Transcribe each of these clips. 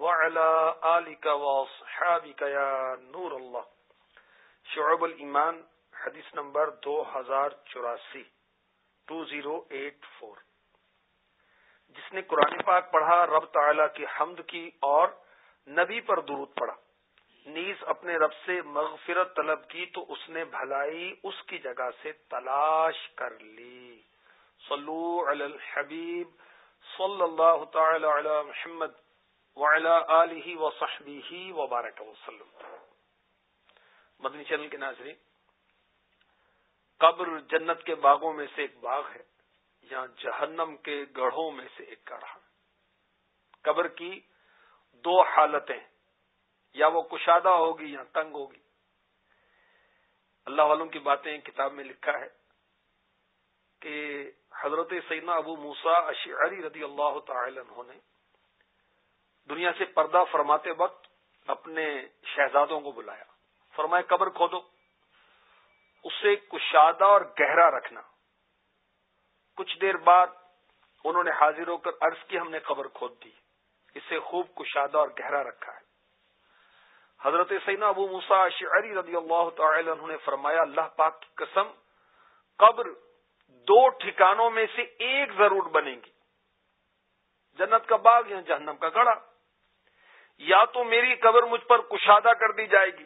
وعلى آلك وصحابك يا نور الله. شعب الایمان، حدیث نمبر دو ہزار چوراسی ٹو زیرو ایٹ فور. جس نے قرآن پاک پڑھا، رب تعالی کی حمد کی اور نبی پر درود پڑھا۔ نیز اپنے رب سے مغفرت طلب کی تو اس نے بھلائی اس کی جگہ سے تلاش کر لی۔ صلو علی الحبیب، صلی اللہ تعالی علی محمد۔ وعلی آلہ وصحبہ وبارک وسلم۔ مدنی چینل کے ناظرین، قبر جنت کے باغوں میں سے ایک باغ ہے یا جہنم کے گڑھوں میں سے ایک گڑھا۔ قبر کی دو حالتیں، یا وہ کشادہ ہوگی یا تنگ ہوگی۔ اللہ والوں کی باتیں کتاب میں لکھا ہے کہ حضرت سیدنا ابو موسا اشعری رضی اللہ تعالی عنہ نے دنیا سے پردہ فرماتے وقت اپنے شہزادوں کو بلایا۔ فرمائے قبر کھودو۔ اسے کشادہ اور گہرا رکھنا۔ کچھ دیر بعد انہوں نے حاضر ہو کر عرض کی، ہم نے قبر کھود دی۔ اسے خوب کشادہ اور گہرا رکھا ہے۔ حضرت سینا ابو موسا شعری رضی اللہ تعالی عنہ نے فرمایا، اللہ پاک کی قسم، قبر دو ٹھکانوں میں سے ایک ضرور بنے گی۔ جنت کا باغ یا جہنم کا گڑا یا تو میری قبر مجھ پر کشادہ کر دی جائے گی۔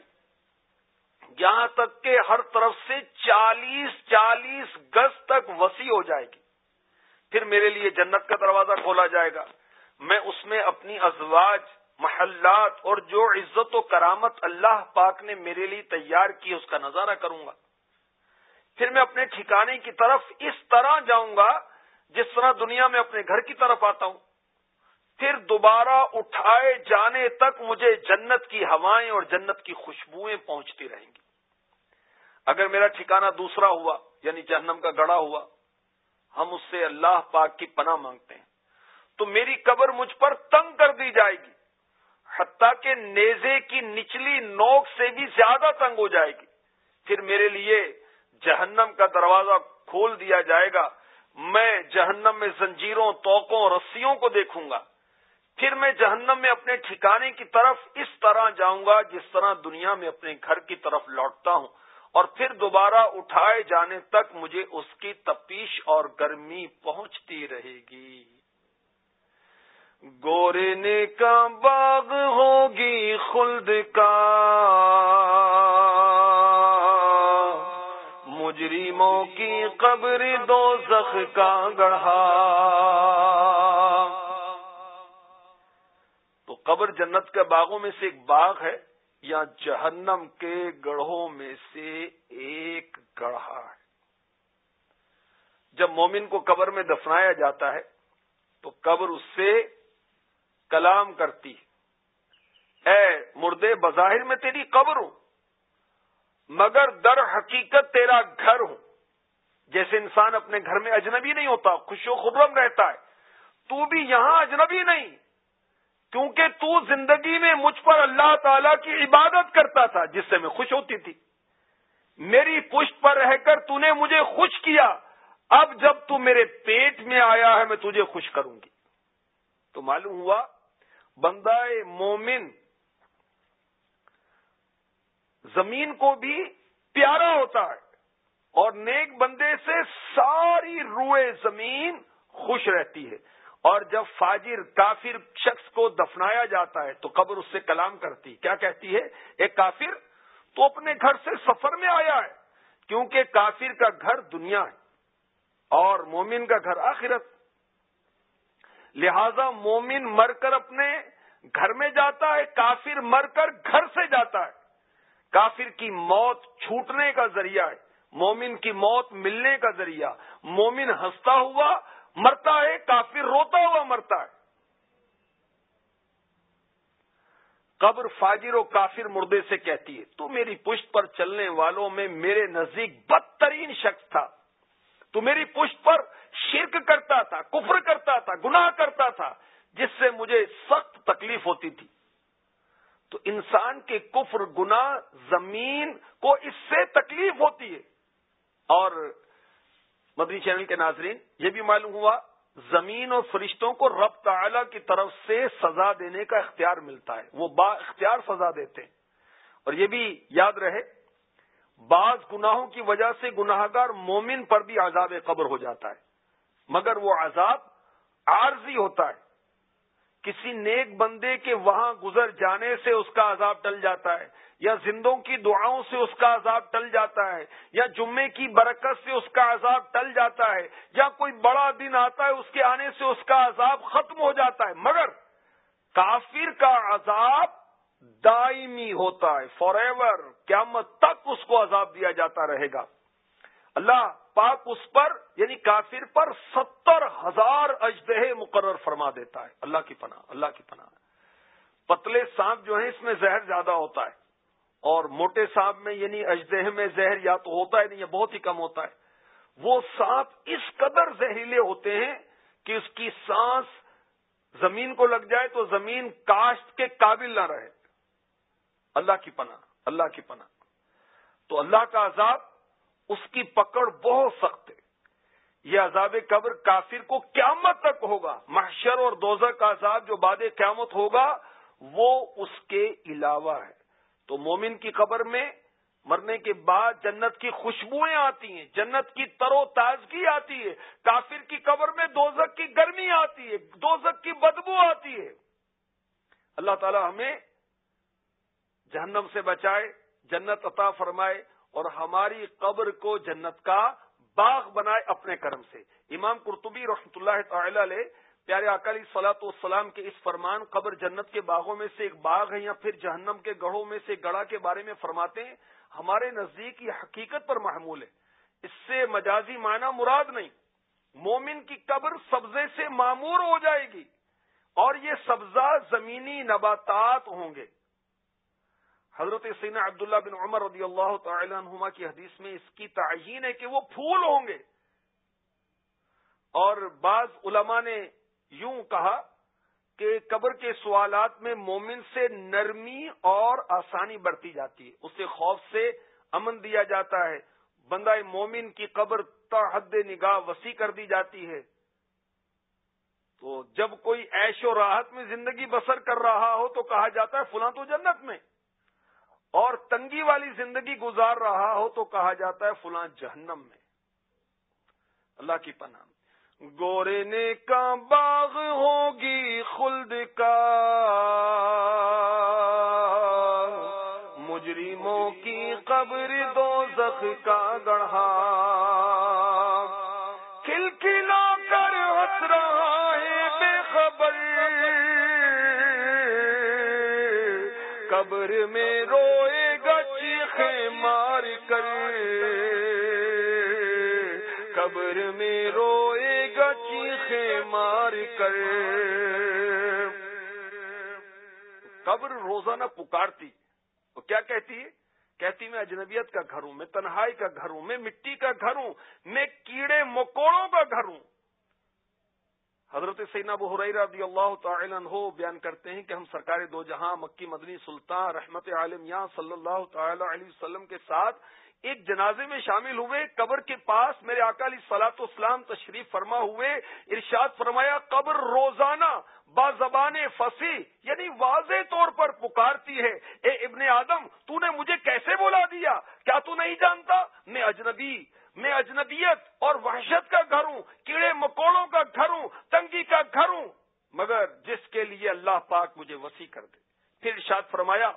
یہاں تک کہ ہر طرف سے چالیس چالیس گز تک وسیع ہو جائے گی۔ پھر میرے لیے جنت کا دروازہ کھولا جائے گا۔ میں اس میں اپنی ازواج، محلات اور جو عزت و کرامت اللہ پاک نے میرے لیے تیار کی اس کا نظارہ کروں گا۔ پھر میں اپنے ٹھکانے کی طرف اس طرح جاؤں گا جس طرح دنیا میں اپنے گھر کی طرف آتا ہوں۔ پھر دوبارہ اٹھائے جانے تک مجھے جنت کی ہوائیں اور جنت کی خوشبوئیں پہنچتی رہیں گی۔ اگر میرا ٹھکانہ دوسرا ہوا یعنی جہنم کا گڑا ہوا، ہم اس سے اللہ پاک کی پناہ مانگتے ہیں، تو میری قبر مجھ پر تنگ کر دی جائے گی، حتیٰ کہ نیزے کی نچلی نوک سے بھی زیادہ تنگ ہو جائے گی۔ پھر میرے لیے جہنم کا دروازہ کھول دیا جائے گا، میں جہنم میں زنجیروں، توقوں رسیوں کو دیکھوں گا۔ پھر میں جہنم میں اپنے ٹھکانے کی طرف اس طرح جاؤں گا جس طرح دنیا میں اپنے گھر کی طرف لوٹتا ہوں۔ اور پھر دوبارہ اٹھائے جانے تک مجھے اس کی تپیش اور گرمی پہنچتی رہے گی۔ گورے نے کا باغ ہوگی خلد کا۔ مجرموں کی قبر دو زخ کا گڑھا۔ قبر جنت کے باغوں میں سے ایک باغ ہے، یا جہنم کے گڑھوں میں سے ایک گڑھا ہے۔ جب مومن کو قبر میں دفنایا جاتا ہے، تو قبر اس سے کلام کرتی اے مردے، بظاہر میں تیری قبر ہوں، مگر در حقیقت تیرا گھر ہوں۔ جیسے انسان اپنے گھر میں اجنبی نہیں ہوتا، خوش و خبرم رہتا ہے، تو بھی یہاں اجنبی نہیں۔ کیونکہ تو زندگی میں مجھ پر اللہ تعالی کی عبادت کرتا تھا، جس سے میں خوش ہوتی تھی۔ میری پشت پر رہ کر تو نے مجھے خوش کیا۔ اب جب تو میرے پیٹ میں آیا ہے، میں تجھے خوش کروں گی۔ تو معلوم ہوا بندہ مومن زمین کو بھی پیارا ہوتا ہے اور نیک بندے سے ساری روئے زمین خوش رہتی ہے۔ اور جب فاجر کافر شخص کو دفنایا جاتا ہے تو قبر اس سے کلام کرتی کیا کہتی ہے؟ ایک کافر، تو اپنے گھر سے سفر میں آیا ہے، کیونکہ کافر کا گھر دنیا ہے اور مومن کا گھر آخرت۔ لہذا مومن مر کر اپنے گھر میں جاتا ہے، کافر مر کر گھر سے جاتا ہے۔ کافر کی موت چھوٹنے کا ذریعہ ہے، مومن کی موت ملنے کا ذریعہ۔ مومن ہنستا ہوا مرتا ہے، کافر روتا ہوا مرتا ہے۔ قبر فاجر و کافر مردے سے کہتی ہے، تو میری پشت پر چلنے والوں میں میرے نزدیک بدترین شخص تھا۔ تو میری پشت پر شرک کرتا تھا، کفر کرتا تھا، گناہ کرتا تھا، جس سے مجھے سخت تکلیف ہوتی تھی۔ تو انسان کے کفر، گناہ، زمین کو اس سے تکلیف ہوتی ہے۔ اور مدنی چینل کے ناظرین، یہ بھی معلوم ہوا، زمین اور فرشتوں کو رب تعالی کی طرف سے سزا دینے کا اختیار ملتا ہے۔ وہ با اختیار سزا دیتے ہیں۔ اور یہ بھی یاد رہے، بعض گناہوں کی وجہ سے گناہ گار مومن پر بھی عذاب قبر ہو جاتا ہے۔ مگر وہ عذاب عارضی ہوتا ہے۔ کسی نیک بندے کے وہاں گزر جانے سے اس کا عذاب ٹل جاتا ہے۔ یا زندوں کی دعاؤں سے اس کا عذاب ٹل جاتا ہے، یا جمعے کی برکت سے اس کا عذاب ٹل جاتا ہے، یا کوئی بڑا دن آتا ہے اس کے آنے سے اس کا عذاب ختم ہو جاتا ہے۔ مگر کافر کا عذاب دائمی ہوتا ہے فار ایور قیامت تک اس کو عذاب دیا جاتا رہے گا۔ اللہ پاک اس پر یعنی کافر پر ستر ہزار اجدہ مقرر فرما دیتا ہے۔ اللہ کی پناہ، اللہ کی پناہ۔ پتلے سانپ جو ہیں اس میں زہر زیادہ ہوتا ہے۔ اور موٹے سانپ میں یعنی اجدہ میں زہر یا تو ہوتا ہے نہیں، یا بہت ہی کم ہوتا ہے۔ وہ سانپ اس قدر زہریلے ہوتے ہیں کہ اس کی سانس زمین کو لگ جائے تو زمین کاشت کے قابل نہ رہے۔ اللہ کی پناہ، اللہ کی پناہ۔ تو اللہ کا عذاب اس کی پکڑ بہت سخت ہے۔ یہ عذاب قبر کافر کو قیامت تک ہوگا۔ محشر اور دوزہ کا عذاب جو باد قیامت ہوگا، وہ اس کے علاوہ ہے۔ تو مومن کی قبر میں مرنے کے بعد جنت کی خوشبوئیں آتی ہیں، جنت کی تر و تازگی آتی ہے۔ کافر کی قبر میں دوزک کی گرمی آتی ہے دوزک کی بدبو آتی ہے۔ اللہ تعالی ہمیں جہنم سے بچائے، جنت عطا فرمائے اور ہماری قبر کو جنت کا باغ بنائے اپنے کرم سے۔ امام قرطبی رحمۃ اللہ تعالی علیہ پیارے اکالی سلاۃ والسلام کے اس فرمان، قبر جنت کے باغوں میں سے ایک باغ ہے یا پھر جہنم کے گڑھوں میں سے گڑھا کے بارے میں فرماتے ہیں، ہمارے نزدیک یہ حقیقت پر محمول ہے۔ اس سے مجازی معنی مراد نہیں۔ مومن کی قبر سبزے سے معمور ہو جائے گی اور یہ سبزہ زمینی نباتات ہوں گے۔ حضرت سینا عبداللہ بن عمر رضی اللہ تعالی عنہما کی حدیث میں اس کی تعین ہے کہ وہ پھول ہوں گے۔ اور بعض علماء نے یوں کہا کہ قبر کے سوالات میں مومن سے نرمی اور آسانی بڑھتی جاتی ہے۔ اسے خوف سے امن دیا جاتا ہے۔ بندہ مومن کی قبر حد نگاہ وسیع کر دی جاتی ہے۔ تو جب کوئی عیش و راحت میں زندگی بسر کر رہا ہو تو کہا جاتا ہے فلاں تو جنت میں۔ اور تنگی والی زندگی گزار رہا ہو تو کہا جاتا ہے فلاں جہنم میں۔ اللہ کی پناہ۔ گورے نے کا باغ ہوگی خلد کا۔ مجرموں کی قبر دو زخ کا گڑھا۔ کھلکھلا کر ہنس رہا ہے بے خبر۔ قبر میں رو مار کر کر قبر روزانہ پکارتی۔ وہ کیا کہتی ہے؟ کہتی میں اجنبیت کا گھر ہوں، میں تنہائی کا گھر ہوں، میں مٹی کا گھر ہوں، میں کیڑے مکوڑوں کا گھر ہوں۔ حضرت سینا ابو رضی اللہ تعالی عنہ بیان کرتے ہیں کہ ہم سرکار دو جہاں، مکی مدنی سلطان، رحمت عالم یا صلی اللہ تعالی علیہ وسلم کے ساتھ ایک جنازے میں شامل ہوئے، قبر کے پاس میرے اکالی سلاط اسلام تشریف فرما ہوئے، ارشاد فرمایا، قبر روزانہ با زبان فسی یعنی واضح طور پر پکارتی ہے۔ اے ابن آدم، تو نے مجھے کیسے بولا دیا؟ کیا تو نہیں جانتا؟ میں اجنبی، میں اجنبیت اور وحشت کا گھر ہوں، کیڑے مکوڑوں کا گھر ہوں، تنگی کا گھر ہوں، مگر جس کے لیے اللہ پاک مجھے وسیع کر دے۔ پھر شاد فرمایا،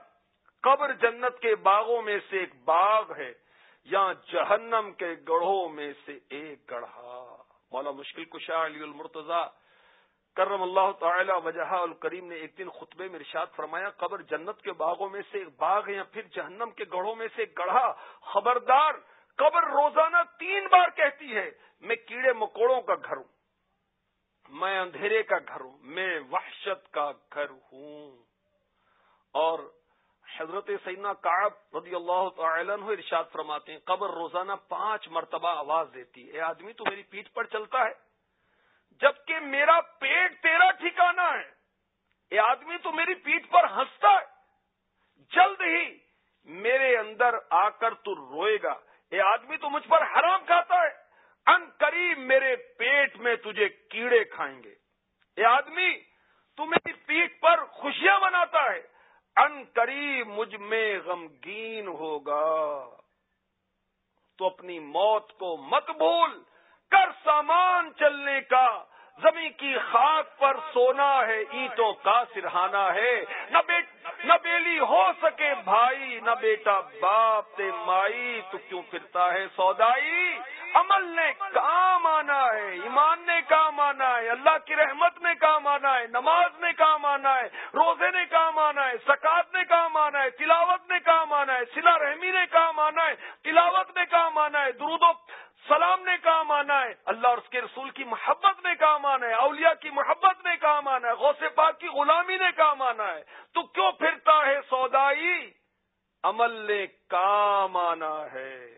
قبر جنت کے باغوں میں سے ایک باغ ہے۔ یا جہنم کے گڑھوں میں سے ایک گڑھا۔ مولا مشکل کشا علی المرتضی کرم اللہ تعالی وجہ الکریم نے ایک دن خطبے میں ارشاد فرمایا، قبر جنت کے باغوں میں سے ایک باغ ہے یا پھر جہنم کے گڑھوں میں سے ایک گڑھا؟ خبردار، قبر روزانہ تین بار کہتی ہے، میں کیڑے مکوڑوں کا گھر ہوں، میں اندھیرے کا گھر ہوں، میں وحشت کا گھر ہوں۔ اور حضرت سینا کاب رضی اللہ تعالی عنہ ارشاد فرماتے ہیں، قبر روزانہ پانچ مرتبہ آواز دیتی ہے۔ اے آدمی، تو میری پیٹ پر چلتا ہے۔ جبکہ میرا پیٹ تیرا ٹھکانا ہے۔ اے آدمی، تو میری پیٹ پر ہنستا ہے۔ جلد ہی میرے اندر آ کر تو روئے گا۔ یہ آدمی، تو مجھ پر حرام کھاتا ہے۔ ان قریب میرے پیٹ میں تجھے کیڑے کھائیں گے۔ اے آدمی، تو میری پیٹ پر خوشیاں مناتا ہے۔ ان قریب مجھ میں غمگین ہوگا، تو اپنی موت کو مت بھول کر سامان چلنے کا، زمین کی خاک پر سونا ہے، اینٹوں کا سرہانا ہے۔ نہ نہ بیلی ہو سکے بھائی، نہ بیٹا باپ تے مائی، تو کیوں پھرتا ہے سودائی؟ عمل نے کام آنا ہے ایمان نے کام آنا ہے اللہ کی رحمت نے کام آنا ہے نماز نے کام آنا ہے روزے نے کام آنا ہے سکاط نے کام آنا ہے تلاوت نے کام آنا ہے سلا رحمی نے کام آنا ہے تلاوت نے کام آنا ہے درود و سلام نے کام آنا ہے اللہ اور اس کے رسول کی محبت نے کام آنا ہے اولیاء کی محبت نے کام آنا ہے غوث پاک کی غلامی نے کام آنا ہے تو کیوں پھرتا ہے سودائی عمل نے کام آنا ہے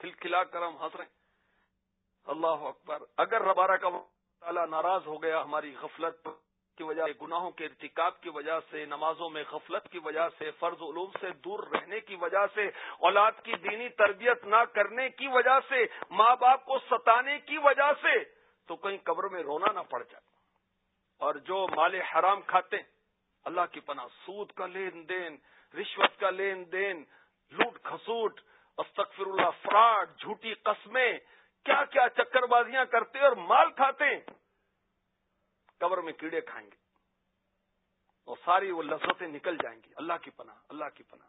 کھلکھلا کر ہم ہنس رہے ہیں۔ اللہ اکبر۔ اگر ربارہ کا تعالیٰ ناراض ہو گیا ہماری غفلت کی وجہ سے، گناہوں کے ارتکاب کی وجہ سے، نمازوں میں غفلت کی وجہ سے، فرض علوم سے دور رہنے کی وجہ سے، اولاد کی دینی تربیت نہ کرنے کی وجہ سے، ماں باپ کو ستانے کی وجہ سے، تو کہیں قبر میں رونا نہ پڑ جائے۔ اور جو مال حرام کھاتے اللہ کی پناہ، سود کا لین دین، رشوت کا لین دین، لوٹ کھسوٹ استغفر اللہ، فراڈ، جھوٹی قسمیں کیا کیا چکر بازیاں کرتے اور مال کھاتے قبر میں کیڑے کھائیں گے۔ اور ساری وہ لذتیں نکل جائیں گی۔ اللہ کی پناہ، اللہ کی پناہ۔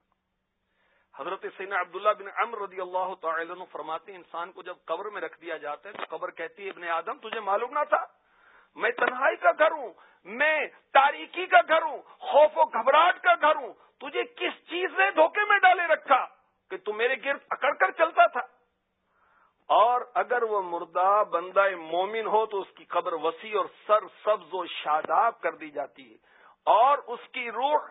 حضرت سینا عبداللہ بن امر رضی اللہ تعالی عنہ فرماتے انسان کو جب قبر میں رکھ دیا جاتا ہے تو قبر کہتی ہے، ابن آدم، تجھے معلوم نہ تھا؟ میں تنہائی کا گھر ہوں، میں تاریکی کا گھر ہوں، خوف و گھبراہٹ کا گھر ہوں، تجھے کس چیز نے دھوکے میں ڈالے رکھا؟ کہ تو میرے گرد اکڑ کر چلتا تھا۔ اور اگر وہ مردہ بندہ مومن ہو تو اس کی قبر وسیع اور سر سبز و شاداب کر دی جاتی ہے اور اس کی روح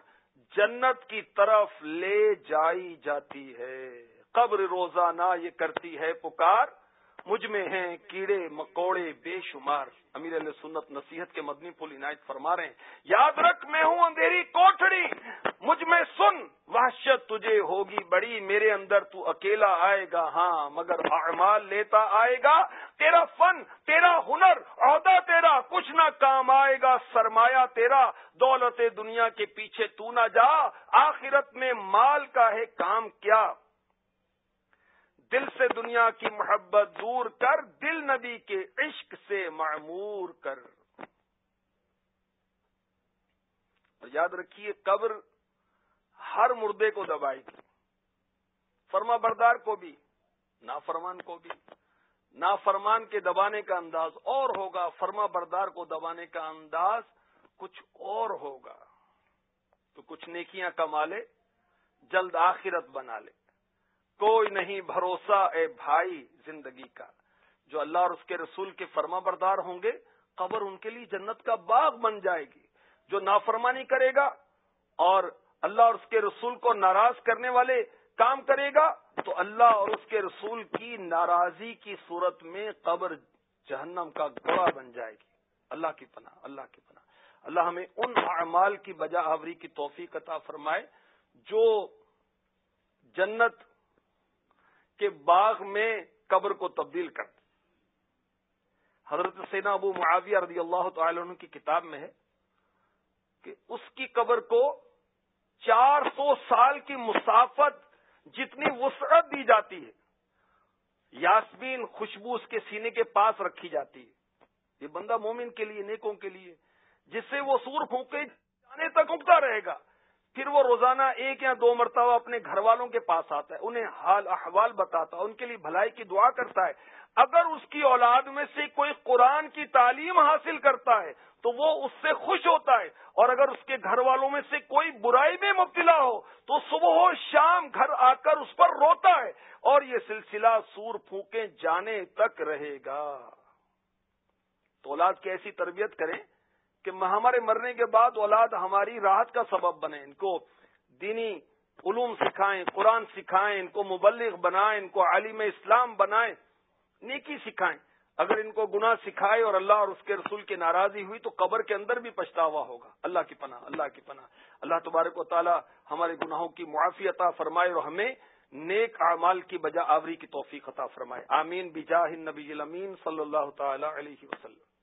جنت کی طرف لے جائی جاتی ہے۔ قبر روزانہ یہ کرتی ہے پکار۔ مجھ میں ہیں کیڑے، مکوڑے، بے شمار۔ امیر علیہ سنت نصیحت کے مدنی پھول عنایت فرما رہے ہیں۔ یاد رکھ، میں ہوں اندھیری کوٹڑی مجھ میں سن، وحشت تجھے ہوگی بڑی۔ میرے اندر تو اکیلا آئے گا ہاں مگر اعمال لیتا آئے گا۔ تیرا فن، تیرا ہنر، عہدہ تیرا، کچھ نہ کام آئے گا۔ سرمایہ تیرا، دولت دنیا کے پیچھے تو نہ جا۔ آخرت میں مال کا ہے کام کیا۔ دل سے دنیا کی محبت دور کر، دل نبی کے عشق سے معمور کر۔ اور یاد رکھیے، قبر ہر مردے کو دبائے گی فرما بردار کو بھی، نافرمان کو بھی۔ نافرمان کے دبانے کا انداز اور ہوگا، فرما بردار کو دبانے کا انداز کچھ اور ہوگا۔ تو کچھ نیکیاں کما لے، جلد آخرت بنا لے۔ کوئی نہیں بھروسہ اے بھائی زندگی کا۔ جو اللہ اور اس کے رسول کے فرما بردار ہوں گے، قبر ان کے لیے جنت کا باغ بن جائے گی۔ جو نافرمانی کرے گا اور اللہ اور اس کے رسول کو ناراض کرنے والے کام کرے گا، تو اللہ اور اس کے رسول کی ناراضی کی صورت میں قبر جہنم کا گواہ بن جائے گی۔ اللہ کی پناہ، اللہ کی پناہ۔ اللہ ہمیں ان اعمال کی بجا آوری کی توفیق عطا فرمائے جو جنت کے باغ میں قبر کو تبدیل کر دیں۔ حضرت سینا ابو معاویہ رضی اللہ تعالی عنہ کی کتاب میں ہے کہ اس کی قبر کو چار سو سال کی مسافت جتنی وسعت دی جاتی ہے، یاسمین خوشبو اس کے سینے کے پاس رکھی جاتی ہے۔ یہ بندہ مومن کے لیے، نیکوں کے لیے، جس سے وہ سور پھونکے جانے تک اگتا رہے گا۔ پھر وہ روزانہ ایک یا دو مرتبہ اپنے گھر والوں کے پاس آتا ہے، انہیں حال احوال بتاتا ہے، ان کے لیے بھلائی کی دعا کرتا ہے۔ اگر اس کی اولاد میں سے کوئی قرآن کی تعلیم حاصل کرتا ہے، تو وہ اس سے خوش ہوتا ہے۔ اور اگر اس کے گھر والوں میں سے کوئی برائی میں مبتلا ہو، تو صبح و شام گھر آ کر اس پر روتا ہے۔ اور یہ سلسلہ سور پھونکے جانے تک رہے گا۔ تو اولاد کی ایسی تربیت کریں کہ ہمارے مرنے کے بعد اولاد ہماری راحت کا سبب بنے، ان کو دینی علوم سکھائیں، قرآن سکھائیں، ان کو مبلغ بنائیں، ان کو عالم اسلام بنائیں، نیکی سکھائیں۔ اگر ان کو گناہ سکھائے اور اللہ اور اس کے رسول کی ناراضی ہوئی تو قبر کے اندر بھی پچھتاوا ہوگا۔ اللہ کی پناہ، اللہ کی پناہ۔ اللہ تبارک و تعالی ہمارے گناہوں کی معافی عطا فرمائے اور ہمیں نیک اعمال کی بجا آوری کی توفیق عطا فرمائے۔ آمین۔ بجاہ النبی الامین صلی اللہ تعالی علیہ وسلم۔